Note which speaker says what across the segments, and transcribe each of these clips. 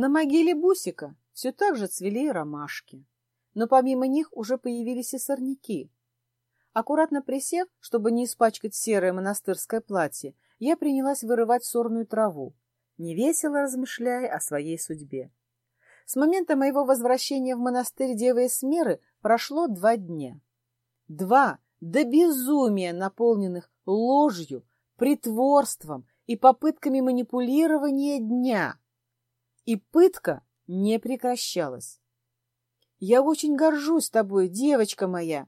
Speaker 1: На могиле Бусика все так же цвели ромашки, но помимо них уже появились и сорняки. Аккуратно присев, чтобы не испачкать серое монастырское платье, я принялась вырывать сорную траву, невесело размышляя о своей судьбе. С момента моего возвращения в монастырь Девы Эсмеры прошло два дня. Два до безумия наполненных ложью, притворством и попытками манипулирования дня. И пытка не прекращалась. «Я очень горжусь тобой, девочка моя!»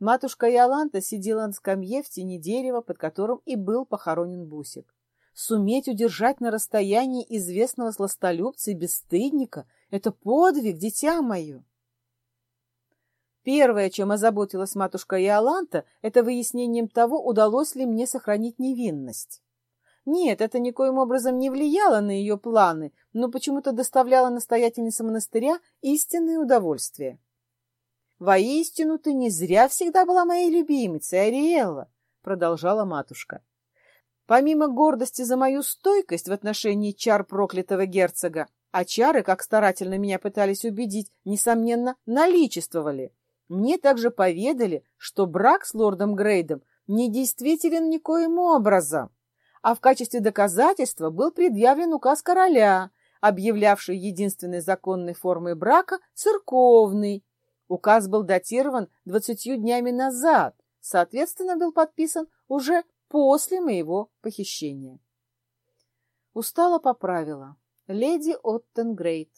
Speaker 1: Матушка Яланта сидела на скамье в тени дерева, под которым и был похоронен Бусик. Суметь удержать на расстоянии известного сластолюбца и бесстыдника — это подвиг, дитя мое. Первое, чем озаботилась матушка Иоланта, это выяснением того, удалось ли мне сохранить невинность. Нет, это никоим образом не влияло на ее планы, но почему-то доставляло настоятельнице монастыря истинное удовольствие. «Воистину ты не зря всегда была моей любимицей, Ариэлла», — продолжала матушка. «Помимо гордости за мою стойкость в отношении чар проклятого герцога, а чары, как старательно меня пытались убедить, несомненно, наличествовали, мне также поведали, что брак с лордом Грейдом недействителен никоим образом, а в качестве доказательства был предъявлен указ короля, объявлявший единственной законной формой брака церковный, Указ был датирован двадцатью днями назад, соответственно, был подписан уже после моего похищения. Устала поправила. Леди Оттенгрейд.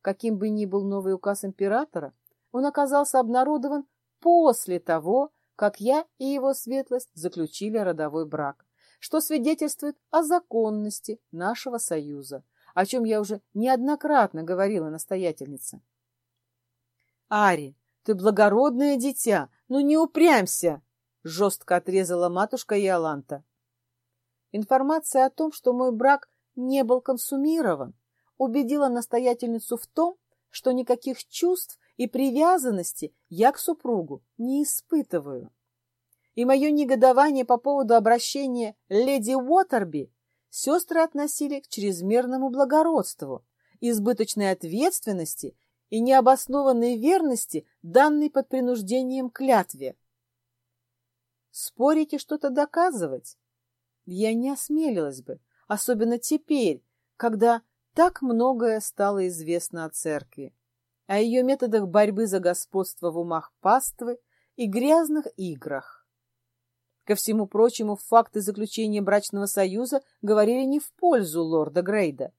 Speaker 1: Каким бы ни был новый указ императора, он оказался обнародован после того, как я и его светлость заключили родовой брак, что свидетельствует о законности нашего союза, о чем я уже неоднократно говорила настоятельнице. «Ари, ты благородное дитя, ну не упрямься!» — жестко отрезала матушка Иоланта. Информация о том, что мой брак не был консумирован, убедила настоятельницу в том, что никаких чувств и привязанности я к супругу не испытываю. И мое негодование по поводу обращения леди Уотерби сестры относили к чрезмерному благородству, избыточной ответственности и необоснованной верности, данной под принуждением клятве. Спорить и что-то доказывать? Я не осмелилась бы, особенно теперь, когда так многое стало известно о церкви, о ее методах борьбы за господство в умах паствы и грязных играх. Ко всему прочему, факты заключения брачного союза говорили не в пользу лорда Грейда.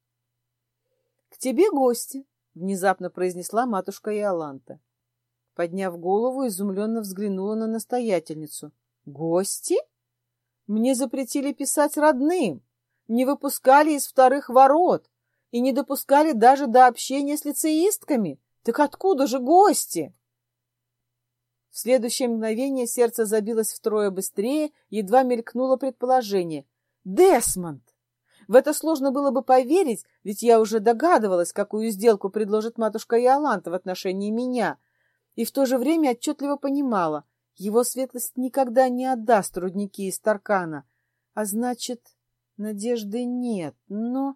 Speaker 1: — К тебе гости, — внезапно произнесла матушка Иоланта. Подняв голову, изумленно взглянула на настоятельницу. «Гости? Мне запретили писать родным, не выпускали из вторых ворот и не допускали даже до общения с лицеистками. Так откуда же гости?» В следующее мгновение сердце забилось втрое быстрее, едва мелькнуло предположение. «Десмонд!» В это сложно было бы поверить, ведь я уже догадывалась, какую сделку предложит матушка Иоланта в отношении меня, и в то же время отчетливо понимала, его светлость никогда не отдаст рудники из Таркана, а значит, надежды нет, но...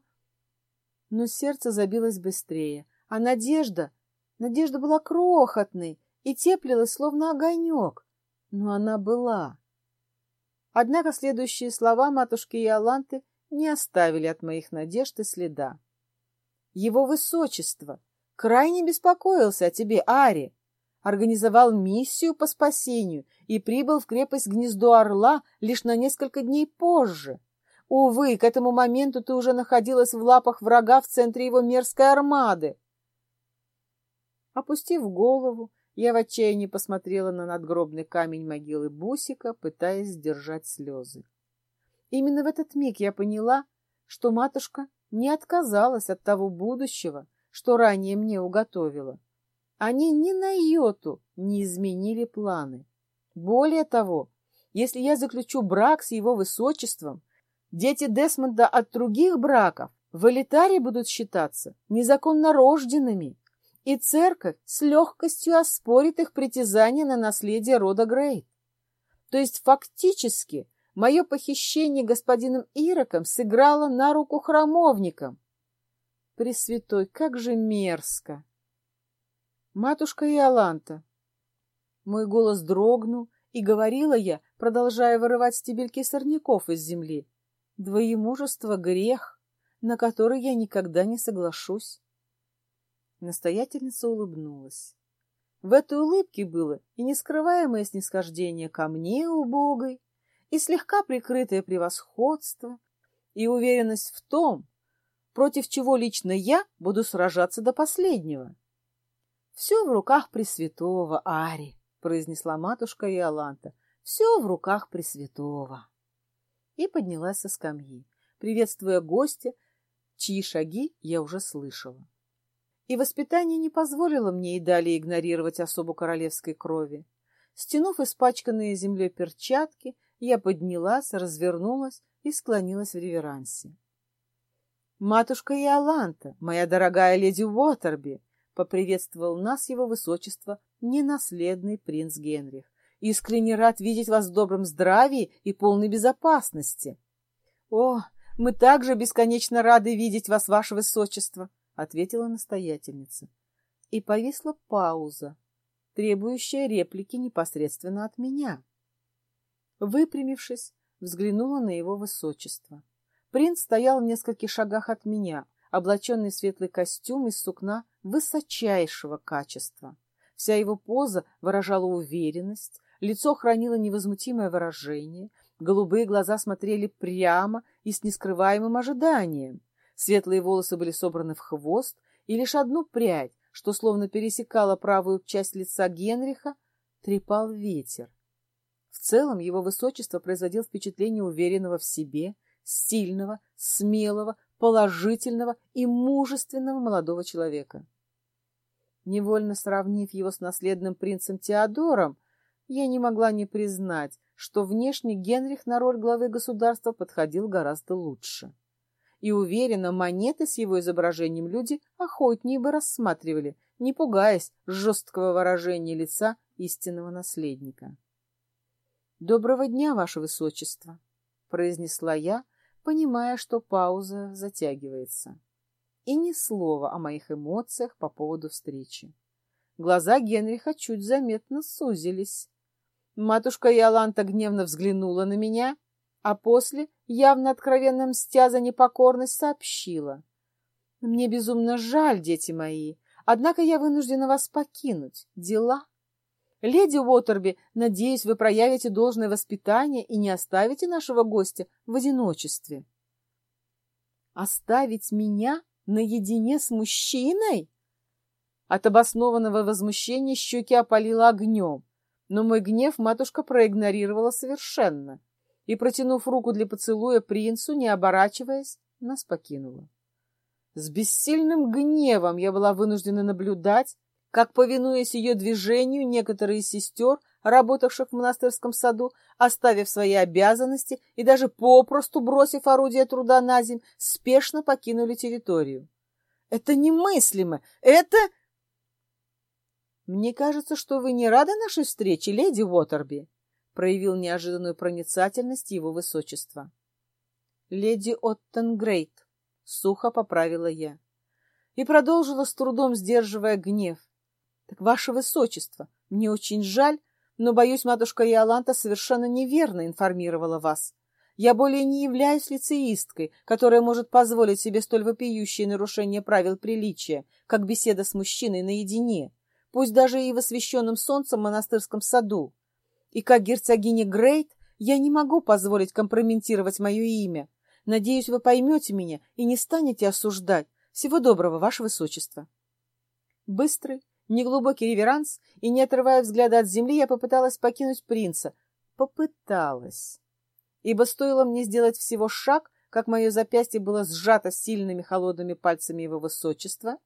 Speaker 1: Но сердце забилось быстрее, а надежда... Надежда была крохотной и теплилась, словно огонек, но она была. Однако следующие слова матушки Иоланты не оставили от моих надежд и следа. Его высочество крайне беспокоился о тебе, Ари, организовал миссию по спасению и прибыл в крепость Гнездо Орла лишь на несколько дней позже. Увы, к этому моменту ты уже находилась в лапах врага в центре его мерзкой армады. Опустив голову, я в отчаянии посмотрела на надгробный камень могилы Бусика, пытаясь сдержать слезы. Именно в этот миг я поняла, что матушка не отказалась от того будущего, что ранее мне уготовила. Они ни на йоту не изменили планы. Более того, если я заключу брак с его высочеством, дети Десмонда от других браков в элитаре будут считаться незаконно рожденными, и церковь с легкостью оспорит их притязание на наследие рода Грейт. То есть фактически Мое похищение господином Ироком сыграло на руку храмовникам. Пресвятой, как же мерзко! Матушка Иоланта! Мой голос дрогнул, и говорила я, продолжая вырывать стебельки сорняков из земли. Двоемужество — грех, на который я никогда не соглашусь. Настоятельница улыбнулась. В этой улыбке было и нескрываемое снисхождение ко мне, убогой, и слегка прикрытое превосходство, и уверенность в том, против чего лично я буду сражаться до последнего. «Все в руках Пресвятого, Ари», — произнесла матушка Иоланта. «Все в руках Пресвятого». И поднялась со скамьи, приветствуя гостя, чьи шаги я уже слышала. И воспитание не позволило мне и далее игнорировать особу королевской крови. Стянув испачканные землей перчатки, я поднялась, развернулась и склонилась в реверансе. «Матушка Иоланта, моя дорогая леди Уотерби!» — поприветствовал нас его высочество, ненаследный принц Генрих. «Искренне рад видеть вас в добром здравии и полной безопасности!» «О, мы также бесконечно рады видеть вас, ваше высочество!» — ответила настоятельница. И повисла пауза, требующая реплики непосредственно от меня. Выпрямившись, взглянула на его высочество. Принц стоял в нескольких шагах от меня, облаченный в светлый костюм из сукна высочайшего качества. Вся его поза выражала уверенность, лицо хранило невозмутимое выражение, голубые глаза смотрели прямо и с нескрываемым ожиданием. Светлые волосы были собраны в хвост, и лишь одну прядь, что словно пересекала правую часть лица Генриха, трепал ветер. В целом его высочество производил впечатление уверенного в себе, сильного, смелого, положительного и мужественного молодого человека. Невольно сравнив его с наследным принцем Теодором, я не могла не признать, что внешне Генрих на роль главы государства подходил гораздо лучше. И уверена, монеты с его изображением люди охотнее бы рассматривали, не пугаясь жесткого выражения лица истинного наследника. «Доброго дня, ваше высочество!» — произнесла я, понимая, что пауза затягивается. И ни слова о моих эмоциях по поводу встречи. Глаза Генриха чуть заметно сузились. Матушка Иоланта гневно взглянула на меня, а после, явно откровенно мстя за непокорность, сообщила. «Мне безумно жаль, дети мои, однако я вынуждена вас покинуть. Дела...» Леди Уотерби, надеюсь, вы проявите должное воспитание и не оставите нашего гостя в одиночестве. Оставить меня наедине с мужчиной? От обоснованного возмущения щеки опалило огнем, но мой гнев матушка проигнорировала совершенно и, протянув руку для поцелуя принцу, не оборачиваясь, нас покинула. С бессильным гневом я была вынуждена наблюдать, как, повинуясь ее движению, некоторые из сестер, работавших в монастырском саду, оставив свои обязанности и даже попросту бросив орудие труда на земь, спешно покинули территорию. Это немыслимо! Это... Мне кажется, что вы не рады нашей встрече, леди Уотерби, проявил неожиданную проницательность его высочества. Леди Оттенгрейт, сухо поправила я и продолжила с трудом сдерживая гнев. Так, ваше высочество, мне очень жаль, но, боюсь, матушка Иоланта совершенно неверно информировала вас. Я более не являюсь лицеисткой, которая может позволить себе столь вопиющее нарушение правил приличия, как беседа с мужчиной наедине, пусть даже и в освященном солнцем монастырском саду. И как герцогиня Грейт я не могу позволить компрометировать мое имя. Надеюсь, вы поймете меня и не станете осуждать. Всего доброго, ваше высочество. Быстрый, Неглубокий реверанс, и, не отрывая взгляда от земли, я попыталась покинуть принца. Попыталась. Ибо стоило мне сделать всего шаг, как мое запястье было сжато сильными холодными пальцами его высочества,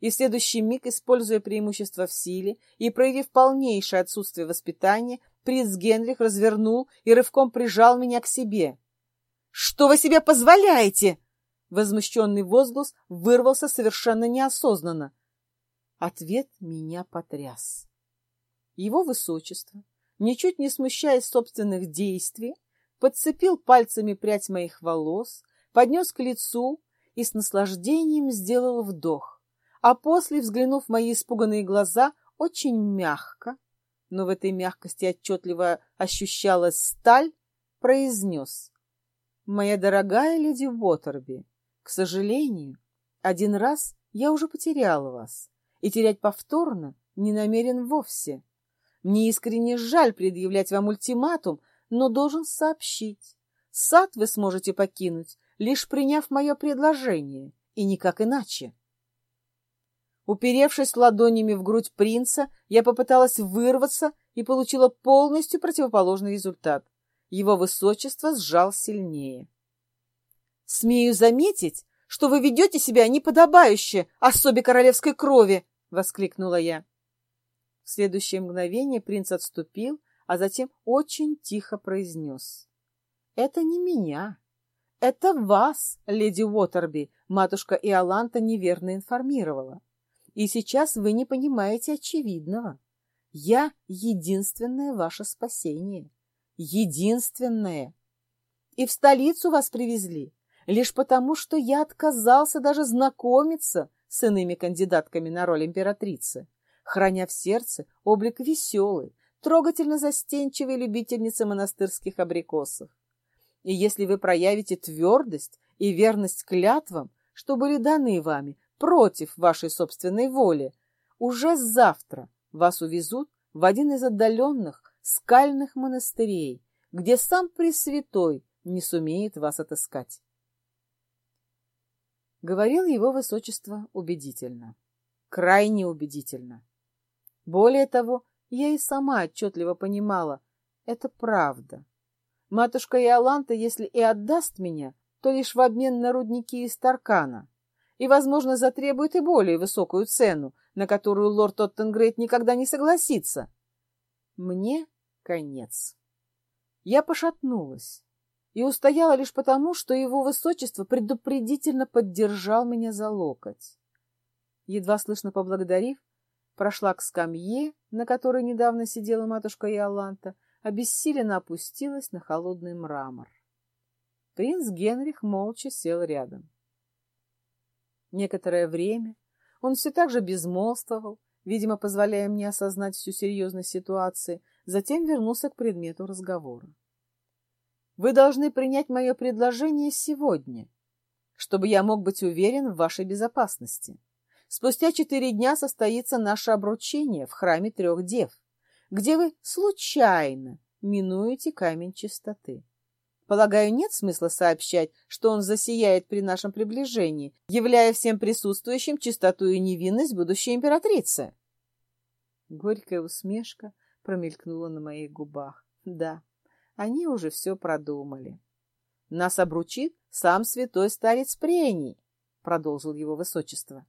Speaker 1: и в следующий миг, используя преимущество в силе и проявив полнейшее отсутствие воспитания, принц Генрих развернул и рывком прижал меня к себе. «Что вы себе позволяете?» Возмущенный возглас вырвался совершенно неосознанно. Ответ меня потряс. Его высочество, ничуть не смущаясь собственных действий, подцепил пальцами прядь моих волос, поднес к лицу и с наслаждением сделал вдох, а после, взглянув в мои испуганные глаза, очень мягко, но в этой мягкости отчетливо ощущалась сталь, произнес. «Моя дорогая леди Уотерби, к сожалению, один раз я уже потерял вас, и терять повторно не намерен вовсе. Мне искренне жаль предъявлять вам ультиматум, но должен сообщить. Сад вы сможете покинуть, лишь приняв мое предложение, и никак иначе. Уперевшись ладонями в грудь принца, я попыталась вырваться и получила полностью противоположный результат. Его высочество сжал сильнее. «Смею заметить, что вы ведете себя неподобающе особе королевской крови!» — воскликнула я. В следующее мгновение принц отступил, а затем очень тихо произнес. «Это не меня. Это вас, леди Уотерби, матушка Иоланта неверно информировала. И сейчас вы не понимаете очевидного. Я единственное ваше спасение. Единственное. И в столицу вас привезли, лишь потому, что я отказался даже знакомиться с иными кандидатками на роль императрицы, храня в сердце облик веселой, трогательно застенчивой любительницы монастырских абрикосов. И если вы проявите твердость и верность клятвам, что были даны вами против вашей собственной воли, уже завтра вас увезут в один из отдаленных скальных монастырей, где сам Пресвятой не сумеет вас отыскать. Говорил его высочество убедительно, крайне убедительно. Более того, я и сама отчетливо понимала, это правда. Матушка Иоланта, если и отдаст меня, то лишь в обмен на рудники из Таркана и, возможно, затребует и более высокую цену, на которую лорд Оттенгрейд никогда не согласится. Мне конец. Я пошатнулась и устояла лишь потому, что его высочество предупредительно поддержал меня за локоть. Едва слышно поблагодарив, прошла к скамье, на которой недавно сидела матушка Иоланта, обессиленно опустилась на холодный мрамор. Принц Генрих молча сел рядом. Некоторое время он все так же безмолвствовал, видимо, позволяя мне осознать всю серьезность ситуации, затем вернулся к предмету разговора. «Вы должны принять мое предложение сегодня, чтобы я мог быть уверен в вашей безопасности. Спустя четыре дня состоится наше обручение в храме трех дев, где вы случайно минуете камень чистоты. Полагаю, нет смысла сообщать, что он засияет при нашем приближении, являя всем присутствующим чистоту и невинность будущей императрицы. Горькая усмешка промелькнула на моих губах. Да, они уже все продумали. Нас обручит сам святой старец Прений, продолжил его высочество,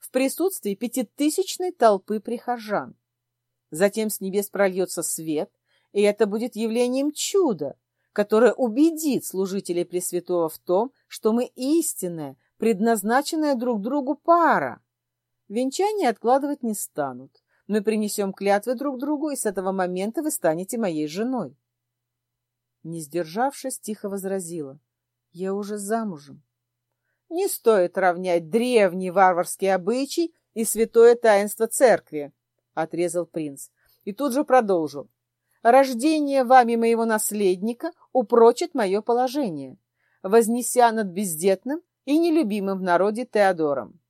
Speaker 1: в присутствии пятитысячной толпы прихожан. Затем с небес прольется свет, и это будет явлением чуда, которая убедит служителей Пресвятого в том, что мы истинная, предназначенная друг другу пара. Венчание откладывать не станут. Мы принесем клятвы друг другу, и с этого момента вы станете моей женой. Не сдержавшись, тихо возразила. Я уже замужем. Не стоит равнять древний варварский обычай и святое таинство церкви, — отрезал принц. И тут же продолжил. Рождение вами моего наследника упрочит мое положение, вознеся над бездетным и нелюбимым в народе Теодором.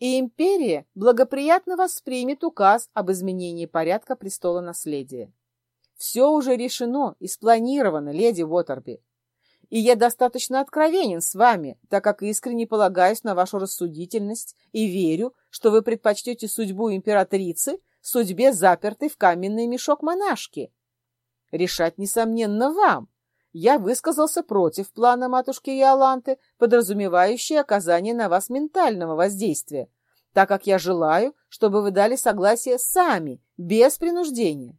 Speaker 1: И империя благоприятно воспримет указ об изменении порядка престола наследия. Все уже решено и спланировано, леди Уотерби. И я достаточно откровенен с вами, так как искренне полагаюсь на вашу рассудительность и верю, что вы предпочтете судьбу императрицы судьбе запертой в каменный мешок монашки. Решать, несомненно, вам. Я высказался против плана матушки Иоланты, подразумевающий оказание на вас ментального воздействия, так как я желаю, чтобы вы дали согласие сами, без принуждения.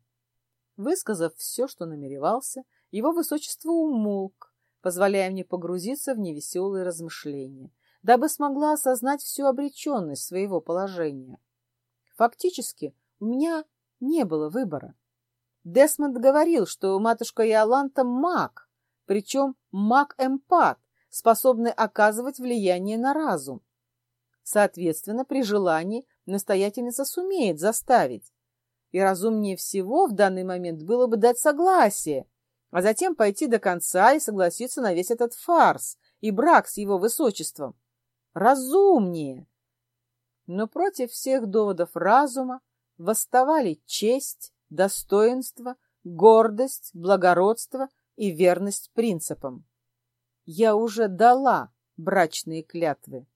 Speaker 1: Высказав все, что намеревался, его высочество умолк, позволяя мне погрузиться в невеселые размышления, дабы смогла осознать всю обреченность своего положения. Фактически, у меня не было выбора. Десмонд говорил, что матушка Иоланта маг, причем маг-эмпат, способны оказывать влияние на разум. Соответственно, при желании настоятельница сумеет заставить. И разумнее всего в данный момент было бы дать согласие, а затем пойти до конца и согласиться на весь этот фарс и брак с его высочеством. Разумнее. Но против всех доводов разума восставали честь, достоинство, гордость, благородство и верность принципам. Я уже дала брачные клятвы.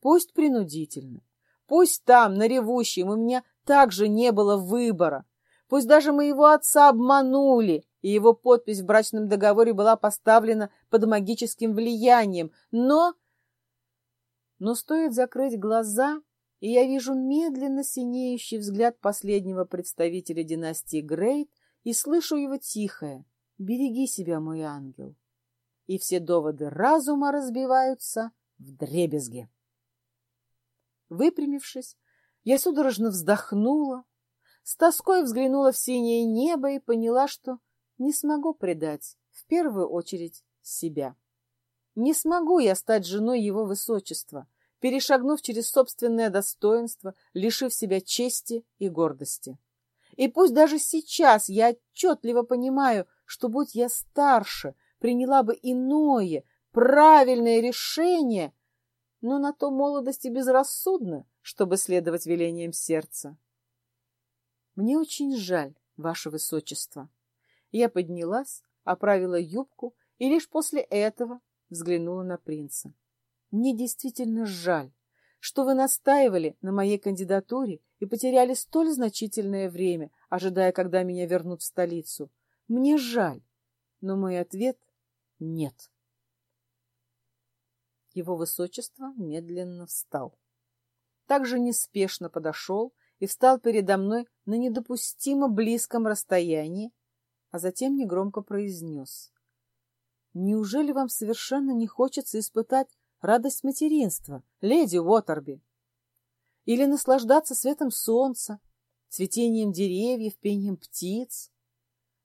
Speaker 1: Пусть принудительно, пусть там, на ревущем, у меня также не было выбора. Пусть даже моего отца обманули, и его подпись в брачном договоре была поставлена под магическим влиянием, но... Но стоит закрыть глаза, и я вижу медленно синеющий взгляд последнего представителя династии Грейт и слышу его тихое «Береги себя, мой ангел!» И все доводы разума разбиваются в дребезге. Выпрямившись, я судорожно вздохнула, с тоской взглянула в синее небо и поняла, что не смогу предать, в первую очередь, себя. Не смогу я стать женой его высочества, перешагнув через собственное достоинство, лишив себя чести и гордости. И пусть даже сейчас я отчетливо понимаю, что, будь я старше, приняла бы иное, правильное решение, но на то молодости безрассудно, чтобы следовать велениям сердца. Мне очень жаль, ваше высочество. Я поднялась, оправила юбку и лишь после этого взглянула на принца. Мне действительно жаль, что вы настаивали на моей кандидатуре и потеряли столь значительное время, ожидая, когда меня вернут в столицу. Мне жаль, но мой ответ — нет. Его высочество медленно встал также неспешно подошел и встал передо мной на недопустимо близком расстоянии, а затем негромко произнес. «Неужели вам совершенно не хочется испытать радость материнства, леди Уотерби? Или наслаждаться светом солнца, цветением деревьев, пением птиц?»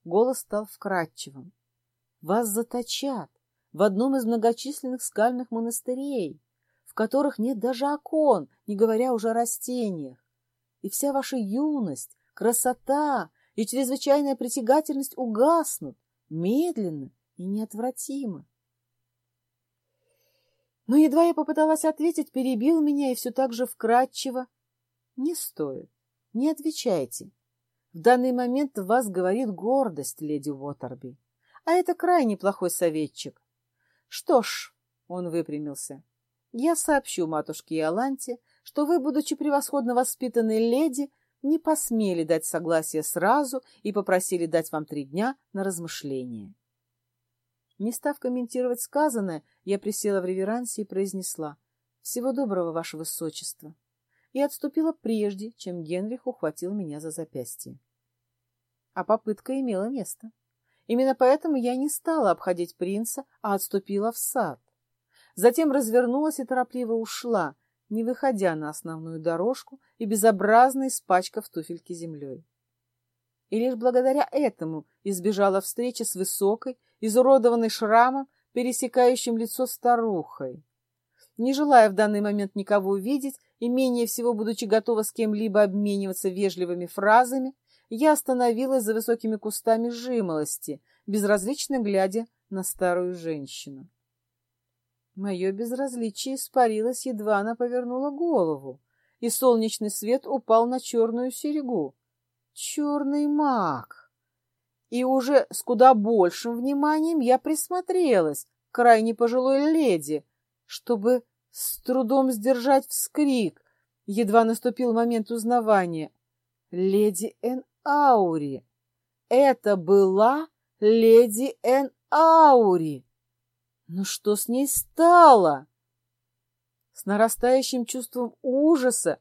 Speaker 1: Голос стал вкрадчивым. «Вас заточат в одном из многочисленных скальных монастырей, в которых нет даже окон, не говоря уже о растениях. И вся ваша юность, красота и чрезвычайная притягательность угаснут медленно и неотвратимо. Но едва я попыталась ответить, перебил меня и все так же вкратчиво. Не стоит, не отвечайте. В данный момент в вас говорит гордость, леди Уотерби. А это крайне плохой советчик. Что ж, он выпрямился, я сообщу матушке Иоланте, что вы, будучи превосходно воспитанной леди, не посмели дать согласие сразу и попросили дать вам три дня на размышление. Не став комментировать сказанное, я присела в реверансе и произнесла «Всего доброго, ваше высочество!» и отступила прежде, чем Генрих ухватил меня за запястье. А попытка имела место. Именно поэтому я не стала обходить принца, а отступила в сад. Затем развернулась и торопливо ушла, не выходя на основную дорожку и безобразно испачкав туфельки землей. И лишь благодаря этому избежала встречи с высокой, изуродованной шрамом, пересекающим лицо старухой. Не желая в данный момент никого увидеть и менее всего будучи готова с кем-либо обмениваться вежливыми фразами, я остановилась за высокими кустами жимолости, безразлично глядя на старую женщину. Мое безразличие испарилось, едва она повернула голову, и солнечный свет упал на черную серьгу. Черный маг! И уже с куда большим вниманием я присмотрелась к крайне пожилой леди, чтобы с трудом сдержать вскрик. Едва наступил момент узнавания. Леди Эн Аури! Это была леди Эн Аури! Но что с ней стало? С нарастающим чувством ужаса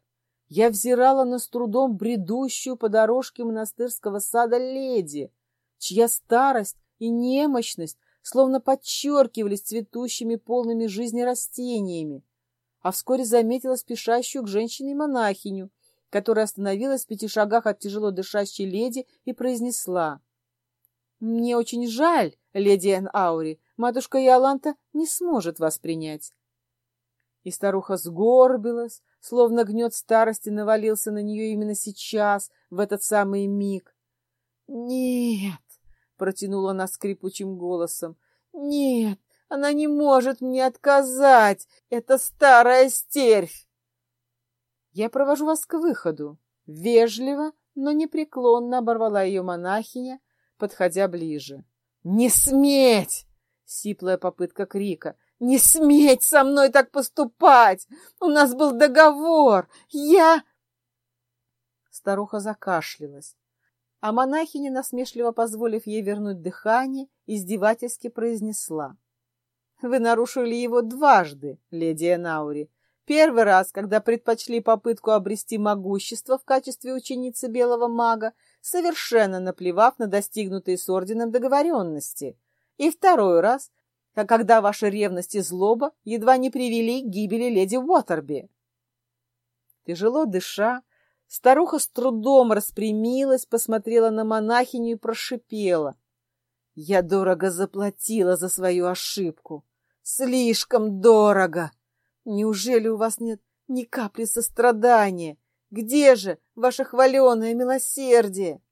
Speaker 1: я взирала на с трудом бредущую по дорожке монастырского сада леди, чья старость и немощность словно подчеркивались цветущими полными жизни растениями, а вскоре заметила спешащую к женщине монахиню, которая остановилась в пяти шагах от тяжело дышащей леди и произнесла. «Мне очень жаль, леди Эн Аури, матушка Яланта не сможет вас принять. И старуха сгорбилась, словно гнет старости навалился на нее именно сейчас, в этот самый миг. «Нет!» — протянула она скрипучим голосом. «Нет, она не может мне отказать! Это старая стервь!» «Я провожу вас к выходу», — вежливо, но непреклонно оборвала ее монахиня, подходя ближе. «Не сметь!» — сиплая попытка крика. «Не сметь со мной так поступать! У нас был договор! Я...» Старуха закашлялась, а монахиня, насмешливо позволив ей вернуть дыхание, издевательски произнесла. «Вы нарушили его дважды, леди Энаури. Первый раз, когда предпочли попытку обрести могущество в качестве ученицы белого мага, совершенно наплевав на достигнутые с орденом договоренности. И второй раз, когда ваша ревность и злоба едва не привели к гибели леди Уотерби. Тяжело дыша, старуха с трудом распрямилась, посмотрела на монахиню и прошипела. «Я дорого заплатила за свою ошибку. Слишком дорого. Неужели у вас нет ни капли сострадания? Где же ваше хваленое милосердие?»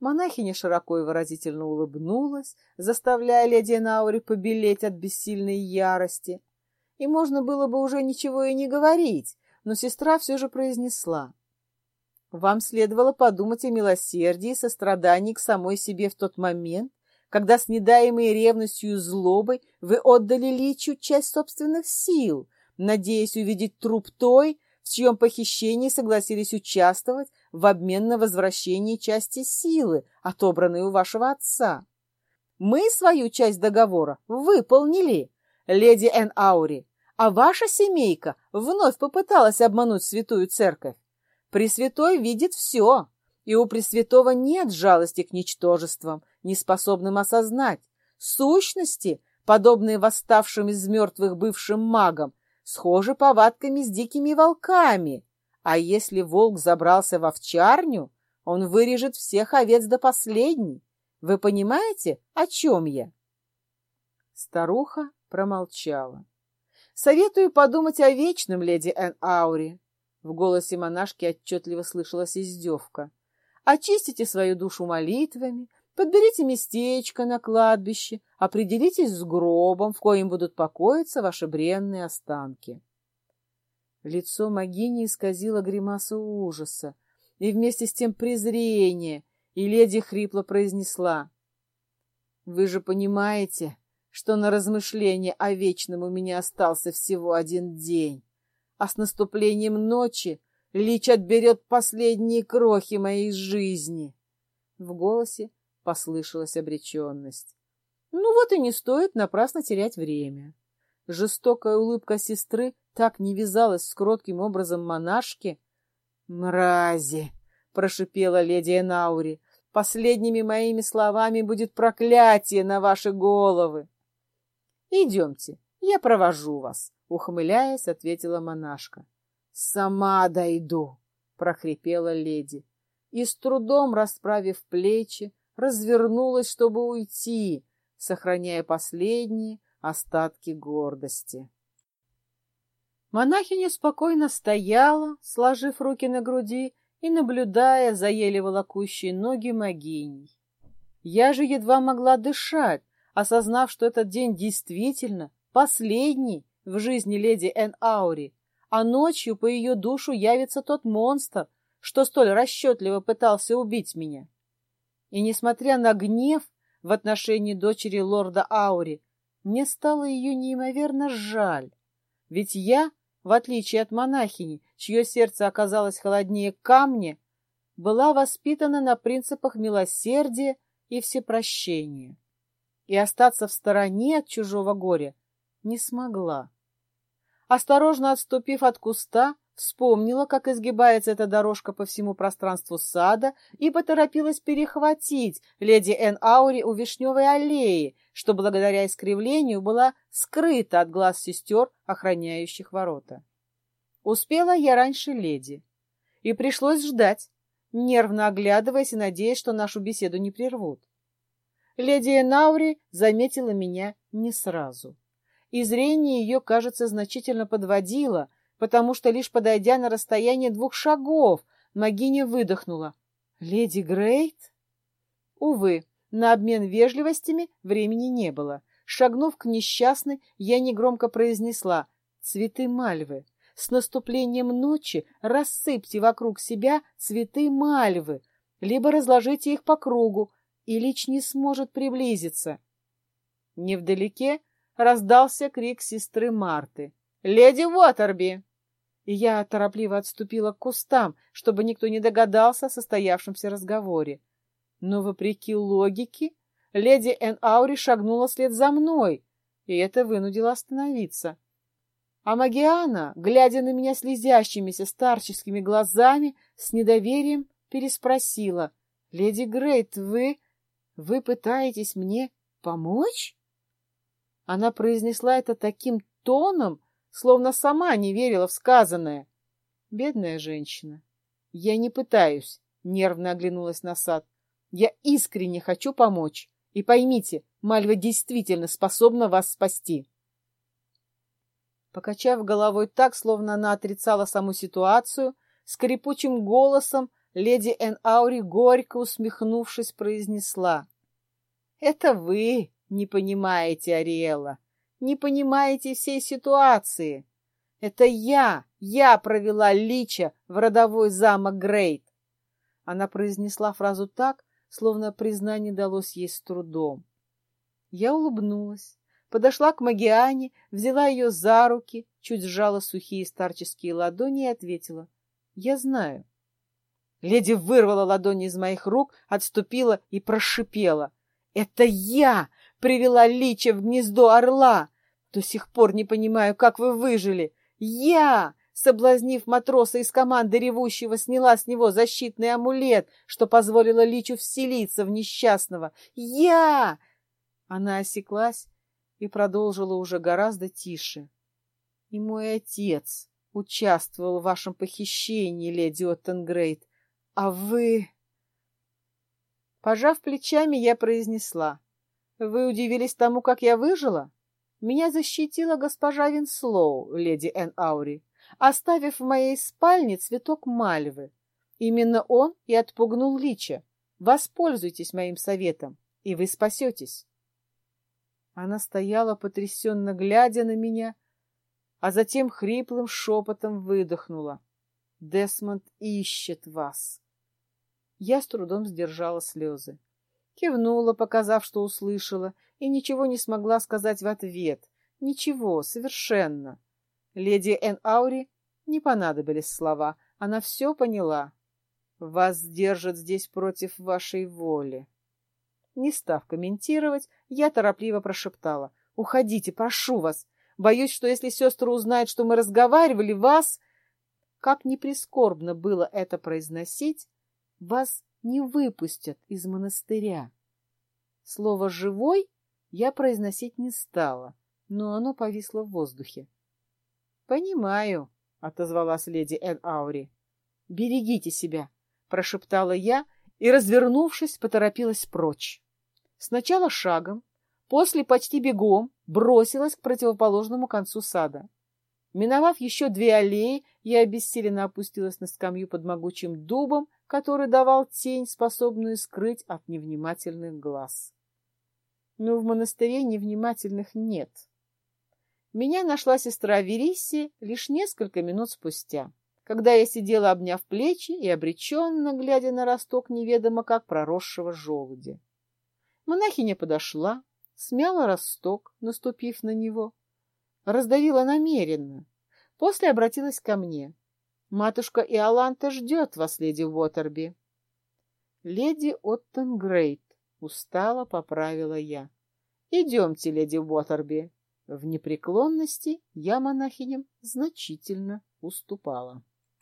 Speaker 1: Монахиня широко и выразительно улыбнулась, заставляя леди Наури побелеть от бессильной ярости. И можно было бы уже ничего и не говорить, но сестра все же произнесла. «Вам следовало подумать о милосердии и сострадании к самой себе в тот момент, когда с недаемой ревностью и злобой вы отдали Личу часть собственных сил, надеясь увидеть труп той, в чьем похищении согласились участвовать в обмен на возвращение части силы, отобранной у вашего отца. Мы свою часть договора выполнили, леди Эн Аури, а ваша семейка вновь попыталась обмануть святую церковь. Пресвятой видит все, и у Пресвятого нет жалости к ничтожествам, неспособным осознать. Сущности, подобные восставшим из мертвых бывшим магам, схожи повадками с дикими волками. А если волк забрался в овчарню, он вырежет всех овец до последней. Вы понимаете, о чем я? Старуха промолчала. Советую подумать о вечном, леди Эн Аури. В голосе монашки отчетливо слышалась издевка. Очистите свою душу молитвами, Подберите местечко на кладбище, определитесь с гробом, в коем будут покоиться ваши бренные останки. Лицо Магини исказило гримаса ужаса и вместе с тем презрение, и леди хрипло произнесла. «Вы же понимаете, что на размышление о вечном у меня остался всего один день, а с наступлением ночи Лич отберет последние крохи моей жизни». В голосе послышалась обреченность. Ну вот и не стоит напрасно терять время. Жестокая улыбка сестры так не вязалась с кротким образом монашки. «Мрази!» — прошипела леди Энаури. «Последними моими словами будет проклятие на ваши головы!» «Идемте, я провожу вас», — ухмыляясь, ответила монашка. «Сама дойду», — прохрипела леди. И с трудом расправив плечи, развернулась, чтобы уйти, сохраняя последние остатки гордости. Монахиня спокойно стояла, сложив руки на груди и наблюдая за еле волокущей ноги могиней. Я же едва могла дышать, осознав, что этот день действительно последний в жизни леди Эн Аури, а ночью по ее душу явится тот монстр, что столь расчетливо пытался убить меня. И, несмотря на гнев в отношении дочери лорда Аури, мне стало ее неимоверно жаль. Ведь я, в отличие от монахини, чье сердце оказалось холоднее камня, была воспитана на принципах милосердия и всепрощения. И остаться в стороне от чужого горя не смогла. Осторожно отступив от куста, Вспомнила, как изгибается эта дорожка по всему пространству сада и поторопилась перехватить леди Эн Аури у Вишневой аллеи, что благодаря искривлению была скрыта от глаз сестер, охраняющих ворота. Успела я раньше леди, и пришлось ждать, нервно оглядываясь и надеясь, что нашу беседу не прервут. Леди Энаури заметила меня не сразу. И зрение ее, кажется, значительно подводило, потому что, лишь подойдя на расстояние двух шагов, Магиня выдохнула. «Леди Грейт?» Увы, на обмен вежливостями времени не было. Шагнув к несчастной, я негромко произнесла «Цветы мальвы». С наступлением ночи рассыпьте вокруг себя цветы мальвы, либо разложите их по кругу, и Лич не сможет приблизиться. Невдалеке раздался крик сестры Марты. «Леди Уотерби!» И я торопливо отступила к кустам, чтобы никто не догадался о состоявшемся разговоре. Но, вопреки логике, леди Эн Аури шагнула вслед за мной, и это вынудило остановиться. А Магиана, глядя на меня слезящимися старческими глазами, с недоверием переспросила. — Леди Грейт, вы... вы пытаетесь мне помочь? Она произнесла это таким тоном, словно сама не верила в сказанное. Бедная женщина. Я не пытаюсь, нервно оглянулась на сад. Я искренне хочу помочь. И поймите, Мальва действительно способна вас спасти. Покачав головой так, словно она отрицала саму ситуацию, скрипучим голосом леди Эн Аури, горько усмехнувшись, произнесла. — Это вы не понимаете, Ариэла, не понимаете всей ситуации. Это я, я провела Лича в родовой замок Грейт. Она произнесла фразу так, словно признание далось ей с трудом. Я улыбнулась подошла к Магиане, взяла ее за руки, чуть сжала сухие старческие ладони и ответила. — Я знаю. Леди вырвала ладони из моих рук, отступила и прошипела. — Это я привела Лича в гнездо орла! До сих пор не понимаю, как вы выжили. Я, соблазнив матроса из команды ревущего, сняла с него защитный амулет, что позволило Личу вселиться в несчастного. Я! Она осеклась и продолжила уже гораздо тише. И мой отец участвовал в вашем похищении, леди Оттенгрейд, а вы... Пожав плечами, я произнесла. Вы удивились тому, как я выжила? Меня защитила госпожа Винслоу, леди Эн Аури, оставив в моей спальне цветок мальвы. Именно он и отпугнул Лича. Воспользуйтесь моим советом, и вы спасетесь. Она стояла, потрясенно глядя на меня, а затем хриплым шепотом выдохнула. «Десмонд ищет вас!» Я с трудом сдержала слезы. Кивнула, показав, что услышала, и ничего не смогла сказать в ответ. Ничего, совершенно. Леди Эн Аури не понадобились слова. Она все поняла. «Вас держат здесь против вашей воли». Не став комментировать, я торопливо прошептала. «Уходите, прошу вас. Боюсь, что если сестры узнают, что мы разговаривали, вас...» Как ни прискорбно было это произносить, вас не выпустят из монастыря. Слово «живой» я произносить не стала, но оно повисло в воздухе. «Понимаю», — отозвалась леди Эн Аури. «Берегите себя», — прошептала я и, развернувшись, поторопилась прочь. Сначала шагом, после почти бегом бросилась к противоположному концу сада. Миновав еще две аллеи, я обессиленно опустилась на скамью под могучим дубом, который давал тень, способную скрыть от невнимательных глаз. Но в монастыре невнимательных нет. Меня нашла сестра Вериссия лишь несколько минут спустя, когда я сидела, обняв плечи и обреченно глядя на росток неведомо как проросшего желудя. Монахиня подошла, смяла росток, наступив на него, раздавила намеренно. После обратилась ко мне. «Матушка Иоланта ждет вас, леди Уотерби». «Леди Оттенгрейд», — устало поправила я. «Идемте, леди Уотерби». В непреклонности я монахиням значительно уступала.